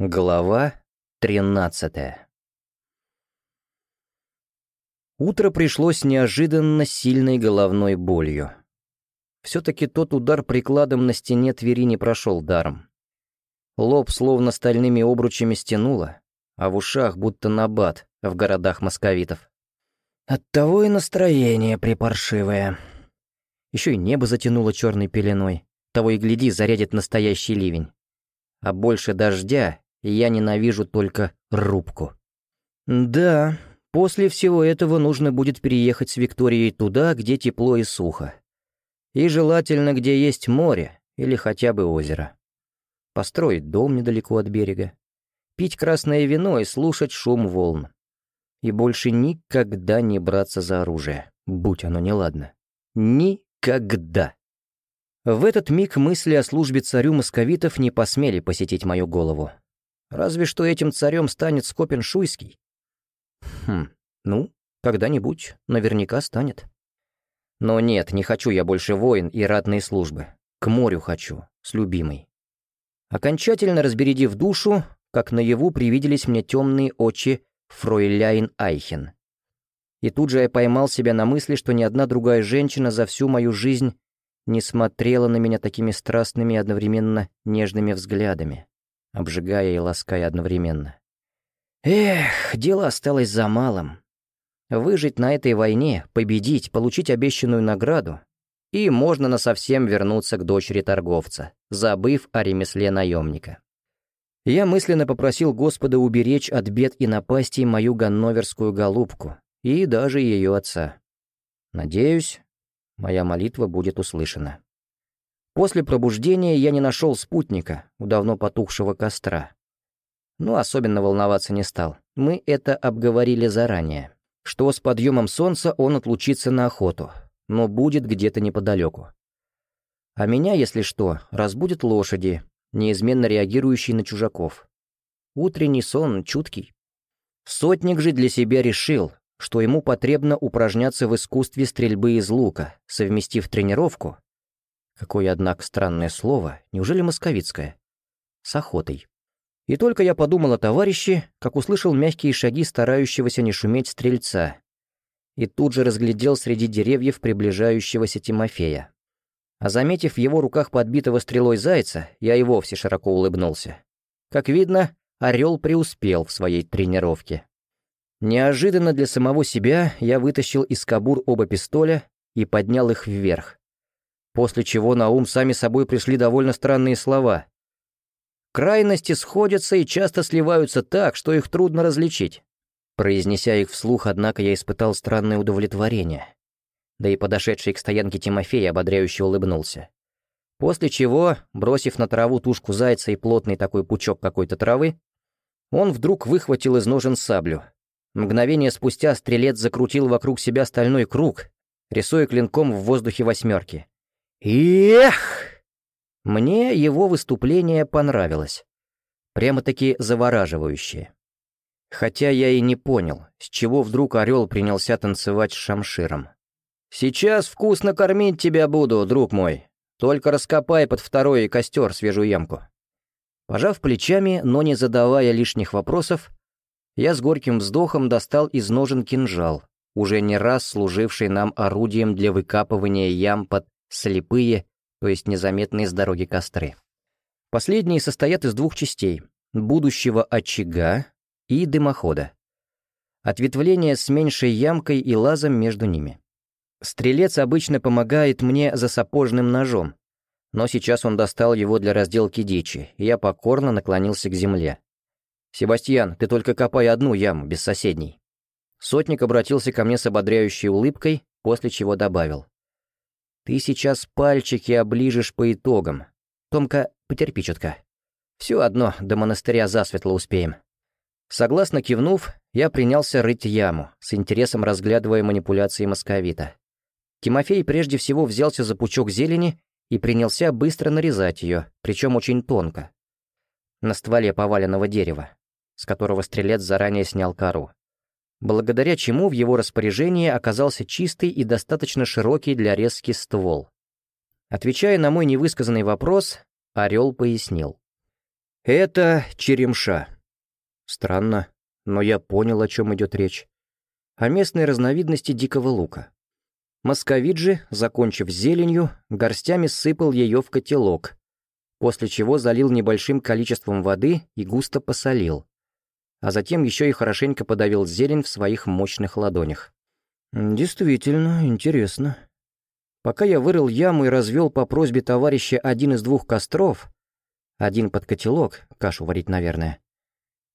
Глава тринадцатая Утро пришлось неожиданно сильной головной болью. Все-таки тот удар прикладом на стене Твери не прошел даром. Лоб словно стальными обручами стянуло, а в ушах будто набат в городах московитов. Оттого и настроение припаршивое. Еще и небо затянуло черной пеленой, того и гляди, зарядит настоящий ливень. А больше дождя я ненавижу только рубку. Да, после всего этого нужно будет переехать с Викторией туда, где тепло и сухо. И желательно, где есть море или хотя бы озеро. Построить дом недалеко от берега. Пить красное вино и слушать шум волн. И больше никогда не браться за оружие, будь оно неладно. Никогда. В этот миг мысли о службе царю московитов не посмели посетить мою голову. Разве что этим царем станет Скопин Шуйский. Хм, ну, когда-нибудь наверняка станет. Но нет, не хочу я больше войн и ратные службы. К морю хочу, с любимой. Окончательно разбередив душу, как наяву привиделись мне темные очи фройляйн Айхен. И тут же я поймал себя на мысли, что ни одна другая женщина за всю мою жизнь не смотрела на меня такими страстными и одновременно нежными взглядами обжигая и лаская одновременно. Эх, дело осталось за малым. Выжить на этой войне, победить, получить обещанную награду, и можно насовсем вернуться к дочери торговца, забыв о ремесле наемника. Я мысленно попросил Господа уберечь от бед и напастей мою ганноверскую голубку и даже ее отца. Надеюсь, моя молитва будет услышана. После пробуждения я не нашел спутника у давно потухшего костра. Но особенно волноваться не стал. Мы это обговорили заранее. Что с подъемом солнца он отлучится на охоту, но будет где-то неподалеку. А меня, если что, разбудят лошади, неизменно реагирующие на чужаков. Утренний сон чуткий. Сотник же для себя решил, что ему потребно упражняться в искусстве стрельбы из лука, совместив тренировку Какое, однако, странное слово, неужели московицкое? С охотой. И только я подумал о товарище, как услышал мягкие шаги старающегося не шуметь стрельца. И тут же разглядел среди деревьев приближающегося Тимофея. А заметив в его руках подбитого стрелой зайца, я и вовсе широко улыбнулся. Как видно, орел преуспел в своей тренировке. Неожиданно для самого себя я вытащил из кобур оба пистоля и поднял их вверх после чего на ум сами собой пришли довольно странные слова. «Крайности сходятся и часто сливаются так, что их трудно различить». Произнеся их вслух, однако, я испытал странное удовлетворение. Да и подошедший к стоянке Тимофей ободряюще улыбнулся. После чего, бросив на траву тушку зайца и плотный такой пучок какой-то травы, он вдруг выхватил из ножен саблю. Мгновение спустя стрелец закрутил вокруг себя стальной круг, рисуя клинком в воздухе восьмерки. Эх! Мне его выступление понравилось. Прямо-таки завораживающее. Хотя я и не понял, с чего вдруг орел принялся танцевать с шамширом. «Сейчас вкусно кормить тебя буду, друг мой. Только раскопай под второй костер свежую ямку». Пожав плечами, но не задавая лишних вопросов, я с горьким вздохом достал из ножен кинжал, уже не раз служивший нам орудием для выкапывания ям под слепые, то есть незаметные с дороги костры. Последние состоят из двух частей — будущего очага и дымохода. Ответвление с меньшей ямкой и лазом между ними. Стрелец обычно помогает мне за сапожным ножом, но сейчас он достал его для разделки дичи, и я покорно наклонился к земле. «Себастьян, ты только копай одну яму, без соседней». Сотник обратился ко мне с ободряющей улыбкой, после чего добавил. Ты сейчас пальчики оближешь по итогам. Томка, потерпи чутка. Все одно, до монастыря засветло успеем». Согласно кивнув, я принялся рыть яму, с интересом разглядывая манипуляции московита. Тимофей прежде всего взялся за пучок зелени и принялся быстро нарезать ее, причем очень тонко. На стволе поваленного дерева, с которого стрелец заранее снял кору благодаря чему в его распоряжении оказался чистый и достаточно широкий для резки ствол. Отвечая на мой невысказанный вопрос, Орел пояснил. «Это черемша». Странно, но я понял, о чем идет речь. О местной разновидности дикого лука. Московиджи, закончив зеленью, горстями сыпал ее в котелок, после чего залил небольшим количеством воды и густо посолил, а затем еще и хорошенько подавил зелень в своих мощных ладонях. «Действительно, интересно». Пока я вырыл яму и развел по просьбе товарища один из двух костров, один под котелок, кашу варить, наверное,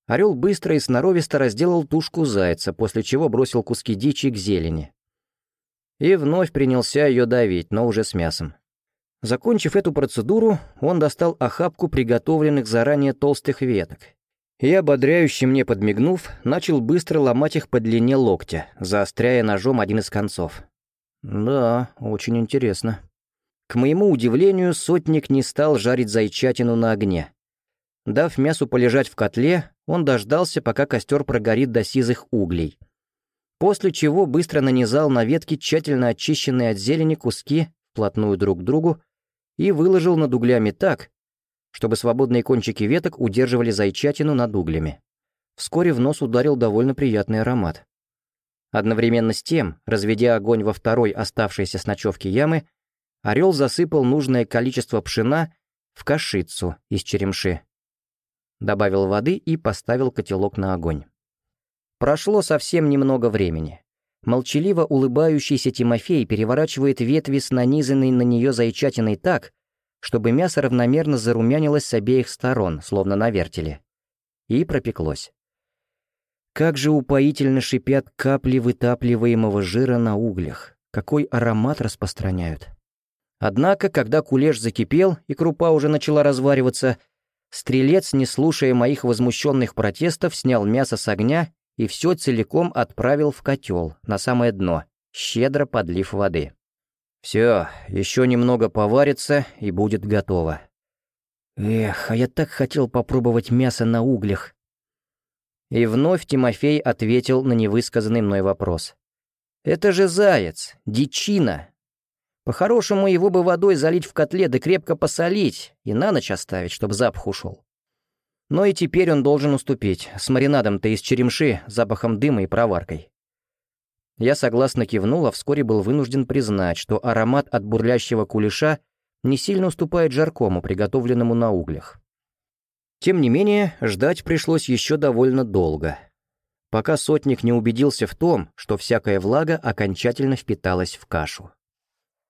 орел быстро и сноровисто разделал тушку зайца, после чего бросил куски дичи к зелени. И вновь принялся ее давить, но уже с мясом. Закончив эту процедуру, он достал охапку приготовленных заранее толстых веток и, ободряюще мне подмигнув, начал быстро ломать их по длине локтя, заостряя ножом один из концов. Да, очень интересно. К моему удивлению, сотник не стал жарить зайчатину на огне. Дав мясу полежать в котле, он дождался, пока костер прогорит до сизых углей. После чего быстро нанизал на ветки тщательно очищенные от зелени куски вплотную друг к другу и выложил над углями так, чтобы свободные кончики веток удерживали зайчатину над углями. Вскоре в нос ударил довольно приятный аромат. Одновременно с тем, разведя огонь во второй оставшейся с ночевки ямы, орел засыпал нужное количество пшена в кашицу из черемши. Добавил воды и поставил котелок на огонь. Прошло совсем немного времени. Молчаливо улыбающийся Тимофей переворачивает ветви с нанизанной на нее зайчатиной так, чтобы мясо равномерно зарумянилось с обеих сторон, словно на вертеле. И пропеклось. Как же упоительно шипят капли вытапливаемого жира на углях. Какой аромат распространяют. Однако, когда кулеш закипел и крупа уже начала развариваться, стрелец, не слушая моих возмущенных протестов, снял мясо с огня и все целиком отправил в котел, на самое дно, щедро подлив воды. Все, еще немного поварится и будет готово. Эх, а я так хотел попробовать мясо на углях. И вновь Тимофей ответил на невысказанный мной вопрос. «Это же заяц, дичина. По-хорошему его бы водой залить в котле да крепко посолить и на ночь оставить, чтобы запах ушел. Но и теперь он должен уступить, с маринадом-то из черемши, запахом дыма и проваркой. Я согласно кивнул, а вскоре был вынужден признать, что аромат от бурлящего кулеша не сильно уступает жаркому, приготовленному на углях. Тем не менее, ждать пришлось еще довольно долго, пока сотник не убедился в том, что всякая влага окончательно впиталась в кашу.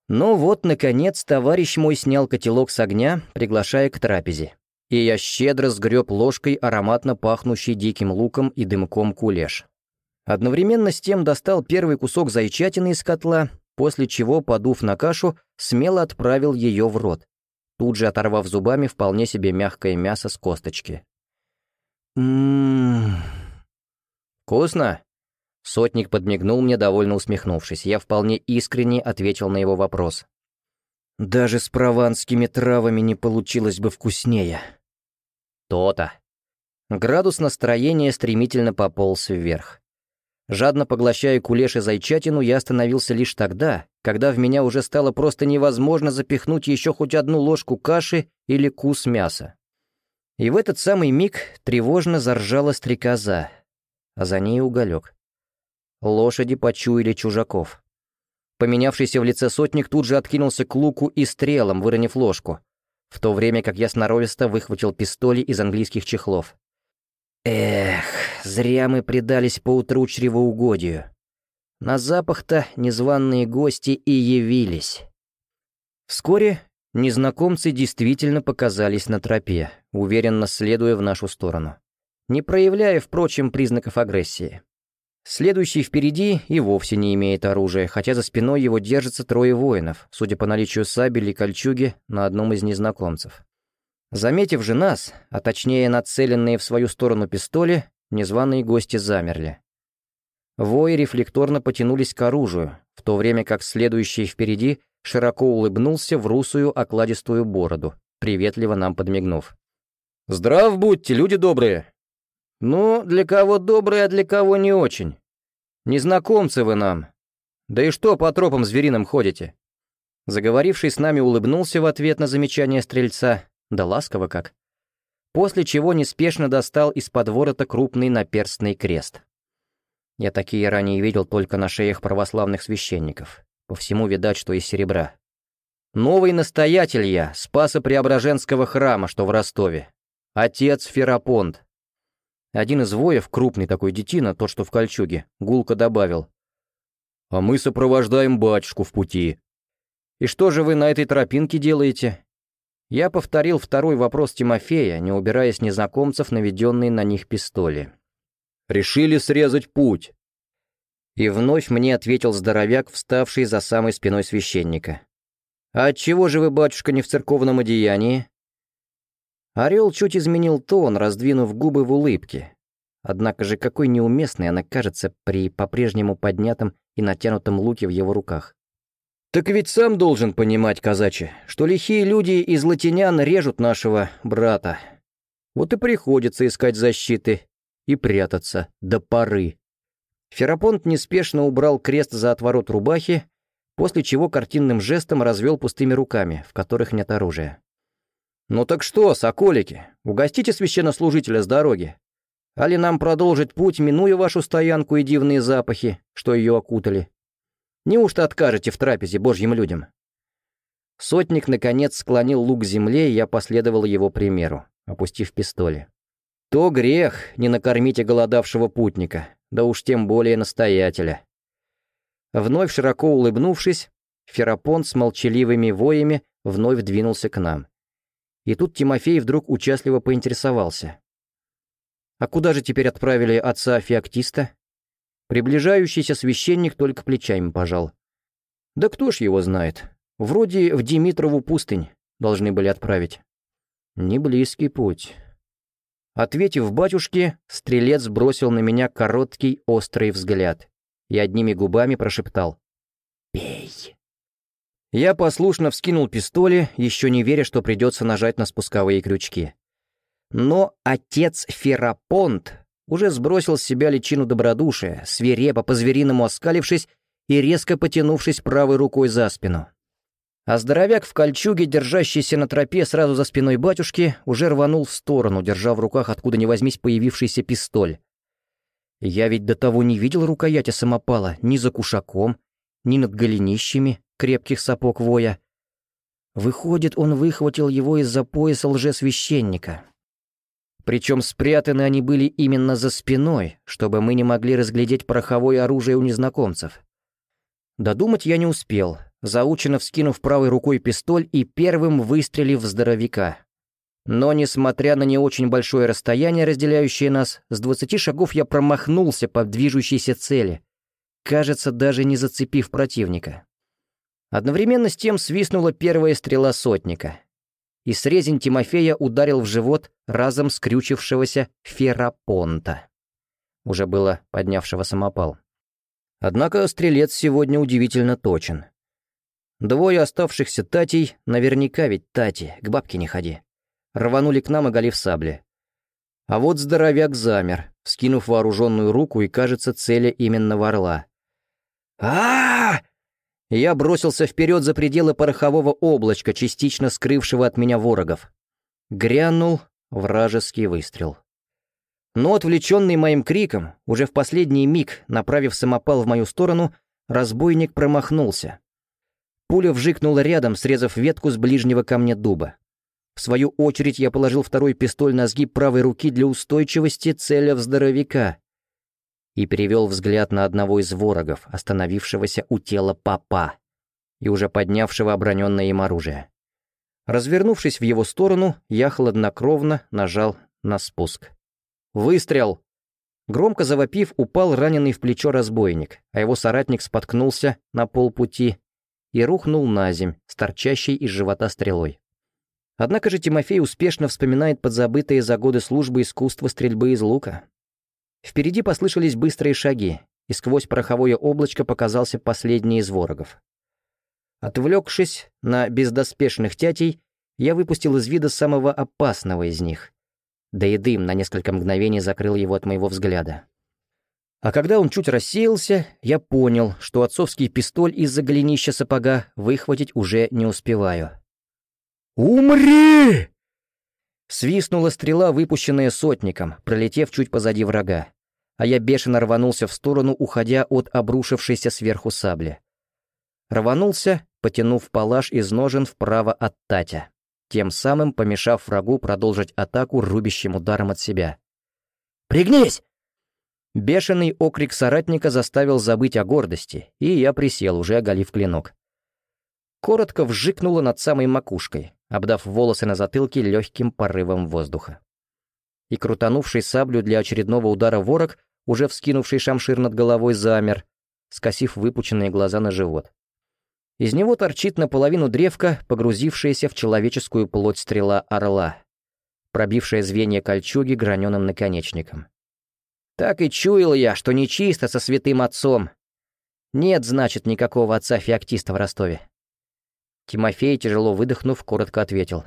Ну вот, наконец, товарищ мой снял котелок с огня, приглашая к трапезе, и я щедро сгреб ложкой ароматно пахнущий диким луком и дымком кулеш. Одновременно с тем достал первый кусок зайчатины из котла, после чего, подув на кашу, смело отправил ее в рот, тут же оторвав зубами вполне себе мягкое мясо с косточки. «Ммм... вкусно?» Сотник подмигнул мне, довольно усмехнувшись. Я вполне искренне ответил на его вопрос. «Даже с прованскими травами не получилось бы вкуснее». «То-то». Градус настроения стремительно пополз вверх. Жадно поглощая кулеш и зайчатину, я остановился лишь тогда, когда в меня уже стало просто невозможно запихнуть еще хоть одну ложку каши или кус мяса. И в этот самый миг тревожно заржала стрекоза, а за ней уголек. Лошади почуяли чужаков. Поменявшийся в лице сотник тут же откинулся к луку и стрелам, выронив ложку, в то время как я сноровисто выхватил пистоли из английских чехлов. Эх, зря мы предались поутру чревоугодию. На запах-то незваные гости и явились. Вскоре незнакомцы действительно показались на тропе, уверенно следуя в нашу сторону, не проявляя, впрочем, признаков агрессии. Следующий впереди и вовсе не имеет оружия, хотя за спиной его держатся трое воинов, судя по наличию сабель и кольчуги на одном из незнакомцев. Заметив же нас, а точнее нацеленные в свою сторону пистоли, незваные гости замерли. Вои рефлекторно потянулись к оружию, в то время как следующий впереди широко улыбнулся в русую окладистую бороду, приветливо нам подмигнув. «Здрав будьте, люди добрые!» «Ну, для кого добрые, а для кого не очень. Незнакомцы вы нам. Да и что по тропам звериным ходите?» Заговоривший с нами улыбнулся в ответ на замечание стрельца, да ласково как. после чего неспешно достал из-под ворота крупный наперстный крест. Я такие ранее видел только на шеях православных священников. По всему видать, что из серебра. Новый настоятель я, Спаса Преображенского храма, что в Ростове. Отец Ферапонт. Один из воев, крупный такой детина, тот, что в кольчуге, гулко добавил. «А мы сопровождаем батюшку в пути». «И что же вы на этой тропинке делаете?» Я повторил второй вопрос Тимофея, не убирая с незнакомцев наведенные на них пистоли. «Решили срезать путь». И вновь мне ответил здоровяк, вставший за самой спиной священника. «А отчего же вы, батюшка, не в церковном одеянии?» Орел чуть изменил тон, раздвинув губы в улыбке. Однако же какой неуместной она кажется при по-прежнему поднятом и натянутом луке в его руках. «Так ведь сам должен понимать, казачи, что лихие люди из латинян режут нашего брата. Вот и приходится искать защиты и прятаться до поры». Ферапонт неспешно убрал крест за отворот рубахи, после чего картинным жестом развел пустыми руками, в которых нет оружия. «Ну так что, соколики, угостите священнослужителя с дороги. Али нам продолжить путь, минуя вашу стоянку и дивные запахи, что ее окутали? Неужто откажете в трапезе божьим людям?» Сотник, наконец, склонил лук к земле, и я последовал его примеру, опустив пистоли. «То грех не накормить голодавшего путника, да уж тем более настоятеля». Вновь широко улыбнувшись, Ферапонт с молчаливыми воями вновь двинулся к нам. И тут Тимофей вдруг участливо поинтересовался. «А куда же теперь отправили отца Феоктиста?» Приближающийся священник только плечами пожал. «Да кто ж его знает? Вроде в Димитрову пустынь должны были отправить». «Не близкий путь». Ответив батюшке, стрелец бросил на меня короткий острый взгляд и одними губами прошептал «Пей». Я послушно вскинул пистоли, еще не веря, что придется нажать на спусковые крючки. Но отец Ферапонт уже сбросил с себя личину добродушия, свирепо по-звериному оскалившись и резко потянувшись правой рукой за спину. А здоровяк в кольчуге, держащийся на тропе сразу за спиной батюшки, уже рванул в сторону, держа в руках откуда ни возьмись появившийся пистоль. Я ведь до того не видел рукояти самопала ни за кушаком, ни над голенищами, крепких сапог воя. Выходит, он выхватил его из-за пояса лжесвященника. Причем спрятаны они были именно за спиной, чтобы мы не могли разглядеть пороховое оружие у незнакомцев. Додумать я не успел, заученно вскинув правой рукой пистоль и первым выстрелив в здоровяка. Но, несмотря на не очень большое расстояние, разделяющее нас, с двадцати шагов я промахнулся по движущейся цели, кажется, даже не зацепив противника. Одновременно с тем свистнула первая стрела сотника, и срезень Тимофея ударил в живот разом скрючившегося Ферапонта, уже было поднявшего самопал. Однако стрелец сегодня удивительно точен. Двое оставшихся татей, наверняка ведь тати, к бабке не ходи, рванули к нам, оголив сабли. А вот здоровяк замер, скинув вооруженную руку и, кажется, целя именно в орла. а, -а, -а я бросился вперед за пределы порохового облачка, частично скрывшего от меня ворогов. Грянул вражеский выстрел. Но отвлеченный моим криком, уже в последний миг, направив самопал в мою сторону, разбойник промахнулся. Пуля вжикнула рядом, срезав ветку с ближнего камня дуба. В свою очередь я положил второй пистоль на сгиб правой руки для устойчивости, целя в здоровяка и перевел взгляд на одного из ворогов, остановившегося у тела папа и уже поднявшего оброненное им оружие. Развернувшись в его сторону, я хладнокровно нажал на спуск. «Выстрел!» Громко завопив, упал раненый в плечо разбойник, а его соратник споткнулся на полпути и рухнул на земь с торчащей из живота стрелой. Однако же Тимофей успешно вспоминает подзабытые за годы службы искусства стрельбы из лука. Впереди послышались быстрые шаги, и сквозь пороховое облачко показался последний из ворогов. Отвлекшись на бездоспешных тятей, я выпустил из вида самого опасного из них. Да и дым на несколько мгновений закрыл его от моего взгляда. А когда он чуть рассеялся, я понял, что отцовский пистоль из-за голенища сапога выхватить уже не успеваю. «Умри!» Свистнула стрела, выпущенная сотником, пролетев чуть позади врага, а я бешено рванулся в сторону, уходя от обрушившейся сверху сабли. Рванулся, потянув палаш из ножен вправо от Татя, тем самым помешав врагу продолжить атаку рубящим ударом от себя. «Пригнись!» Бешеный окрик соратника заставил забыть о гордости, и я присел, уже оголив клинок. Коротко вжикнуло над самой макушкой, обдав волосы на затылке легким порывом воздуха. И крутанувший саблю для очередного удара ворог, уже вскинувший шамшир над головой, замер, скосив выпученные глаза на живот. Из него торчит наполовину древка, погрузившаяся в человеческую плоть стрела орла, пробившая звенья кольчуги граненым наконечником. Так и чуял я, что нечисто со святым отцом. Нет, значит, никакого отца-феоктиста в Ростове. Тимофей, тяжело выдохнув, коротко ответил.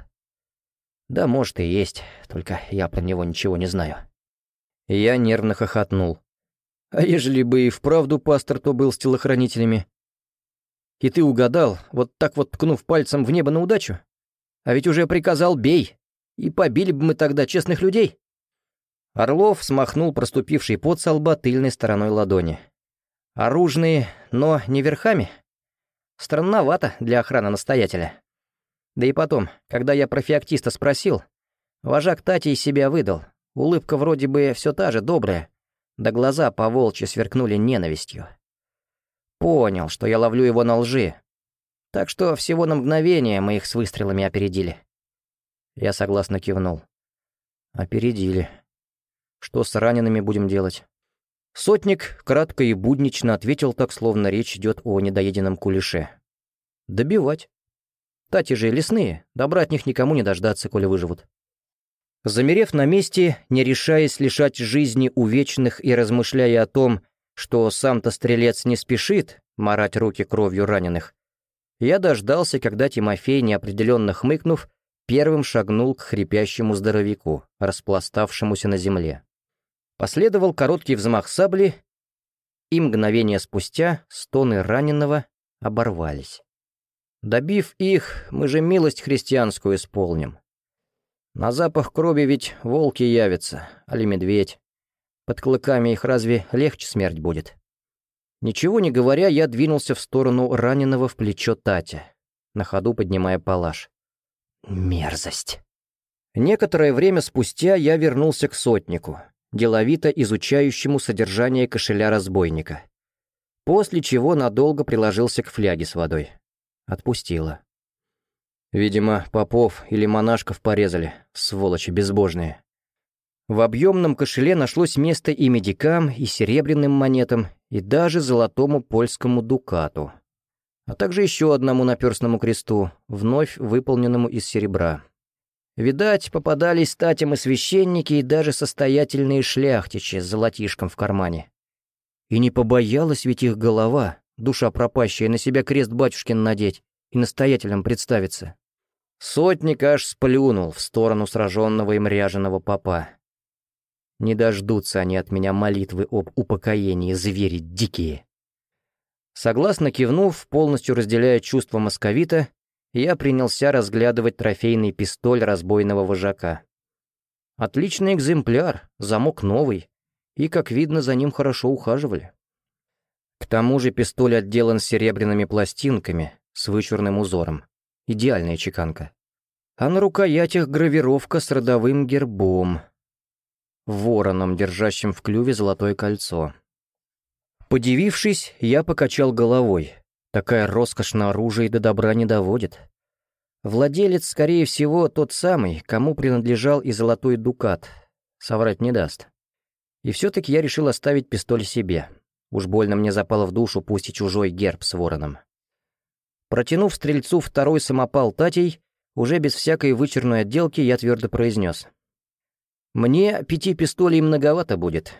«Да, может и есть, только я про него ничего не знаю». Я нервно хохотнул. «А ежели бы и вправду пастор то был с телохранителями?» И ты угадал, вот так вот ткнув пальцем в небо на удачу? А ведь уже приказал «бей», и побили бы мы тогда честных людей. Орлов смахнул проступивший пот со лба тыльной стороной ладони. Оружные, но не верхами. Странновато для охраны настоятеля. Да и потом, когда я про феоктиста спросил, вожак Тати из себя выдал. Улыбка вроде бы все та же, добрая. Да глаза по волчьи сверкнули ненавистью. Понял, что я ловлю его на лжи. Так что всего на мгновение мы их с выстрелами опередили. Я согласно кивнул. Опередили. Что с ранеными будем делать? Сотник кратко и буднично ответил так, словно речь идет о недоеденном кулеше. Добивать. Тати же лесные, добра от них никому не дождаться, коли выживут. Замерев на месте, не решаясь лишать жизни увечных и размышляя о том, что сам-то стрелец не спешит марать руки кровью раненых, я дождался, когда Тимофей, неопределенно хмыкнув, первым шагнул к хрипящему здоровяку, распластавшемуся на земле. Последовал короткий взмах сабли, и мгновение спустя стоны раненого оборвались. Добив их, мы же милость христианскую исполним. На запах крови ведь волки явятся, али медведь. Под клыками их разве легче смерть будет? Ничего не говоря, я двинулся в сторону раненого в плечо Татя, на ходу поднимая палаш. Мерзость. Некоторое время спустя я вернулся к сотнику, деловито изучающему содержание кошеля разбойника. После чего надолго приложился к фляге с водой. Отпустила. Видимо, попов или монашков порезали, сволочи безбожные. В объемном кошеле нашлось место и медикам, и серебряным монетам, и даже золотому польскому дукату, а также еще одному наперстному кресту, вновь выполненному из серебра. Видать, попадались статям и священники, и даже состоятельные шляхтичи с золотишком в кармане. И не побоялась ведь их голова, душа пропащая, на себя крест батюшкин надеть и настоятелем представиться. Сотник аж сплюнул в сторону сраженного им ряженого попа. Не дождутся они от меня молитвы об упокоении, звери дикие. Согласно кивнув, полностью разделяя чувства московита, я принялся разглядывать трофейный пистоль разбойного вожака. Отличный экземпляр, замок новый, и, как видно, за ним хорошо ухаживали. К тому же пистоль отделан серебряными пластинками с вычурным узором. Идеальная чеканка. А на рукоятях гравировка с родовым гербом — вороном, держащим в клюве золотое кольцо. Подивившись, я покачал головой. Такая роскошь на оружие до добра не доводит. Владелец, скорее всего, тот самый, кому принадлежал и золотой дукат. Соврать не даст. И все-таки я решил оставить пистоль себе. Уж больно мне запало в душу пусть и чужой герб с вороном. Протянув стрельцу второй самопал Татей, уже без всякой вычерной отделки я твердо произнес — мне пяти пистолей многовато будет.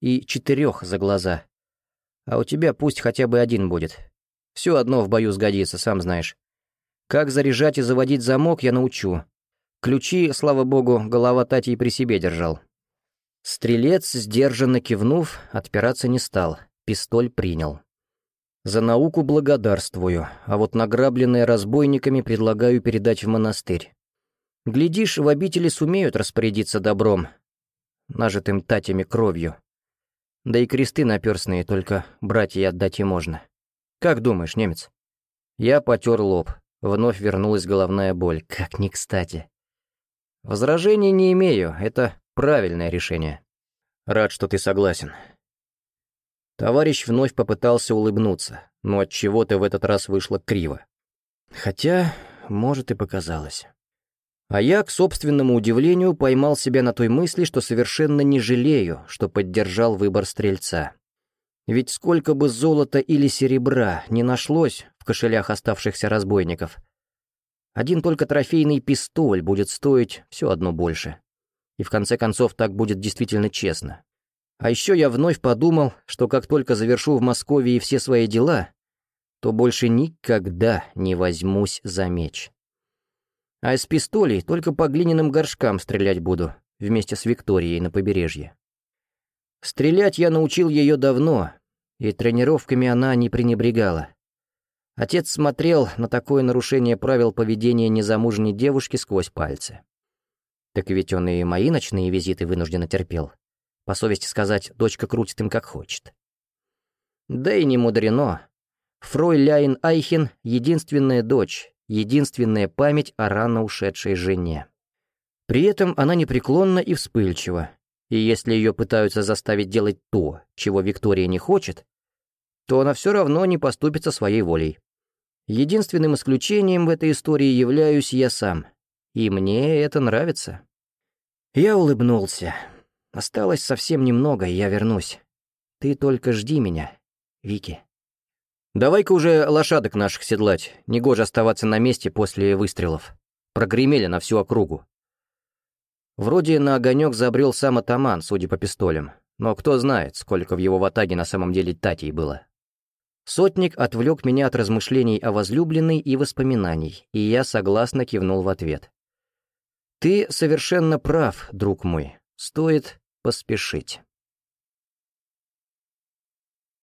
И четырех за глаза. А у тебя пусть хотя бы один будет. Все одно в бою сгодится, сам знаешь. Как заряжать и заводить замок, я научу. Ключи, слава богу, голова Тати при себе держал. Стрелец, сдержанно кивнув, отпираться не стал. Пистоль принял. За науку благодарствую, а вот награбленное разбойниками предлагаю передать в монастырь. Глядишь, в обители сумеют распорядиться добром, нажитым татями кровью. Да и кресты наперстные только братья отдать и можно. Как думаешь, немец? Я потер лоб. Вновь вернулась головная боль. Как ни кстати. Возражений не имею, это правильное решение. Рад, что ты согласен. Товарищ вновь попытался улыбнуться, но от чего то в этот раз вышло криво. Хотя, может, и показалось. А я, к собственному удивлению, поймал себя на той мысли, что совершенно не жалею, что поддержал выбор стрельца. Ведь сколько бы золота или серебра не нашлось в кошелях оставшихся разбойников, один только трофейный пистоль будет стоить все одно больше. И в конце концов так будет действительно честно. А еще я вновь подумал, что как только завершу в Москве все свои дела, то больше никогда не возьмусь за меч. А из пистолей только по глиняным горшкам стрелять буду, вместе с Викторией на побережье. Стрелять я научил ее давно, и тренировками она не пренебрегала. Отец смотрел на такое нарушение правил поведения незамужней девушки сквозь пальцы. Так ведь он и мои ночные визиты вынужденно терпел. По совести сказать, дочка крутит им как хочет. Да и не мудрено. Фройляйн Айхен — единственная дочь, единственная память о рано ушедшей жене. При этом она непреклонна и вспыльчива, и если ее пытаются заставить делать то, чего Виктория не хочет, то она все равно не поступится своей волей. Единственным исключением в этой истории являюсь я сам, и мне это нравится. Я улыбнулся. Осталось совсем немного, и я вернусь. Ты только жди меня, Вики. «Давай-ка уже лошадок наших седлать, негоже оставаться на месте после выстрелов. Прогремели на всю округу». Вроде на огонек забрел сам атаман, судя по пистолям, но кто знает, сколько в его ватаге на самом деле татей было. Сотник отвлек меня от размышлений о возлюбленной и воспоминаний, и я согласно кивнул в ответ. «Ты совершенно прав, друг мой, стоит поспешить».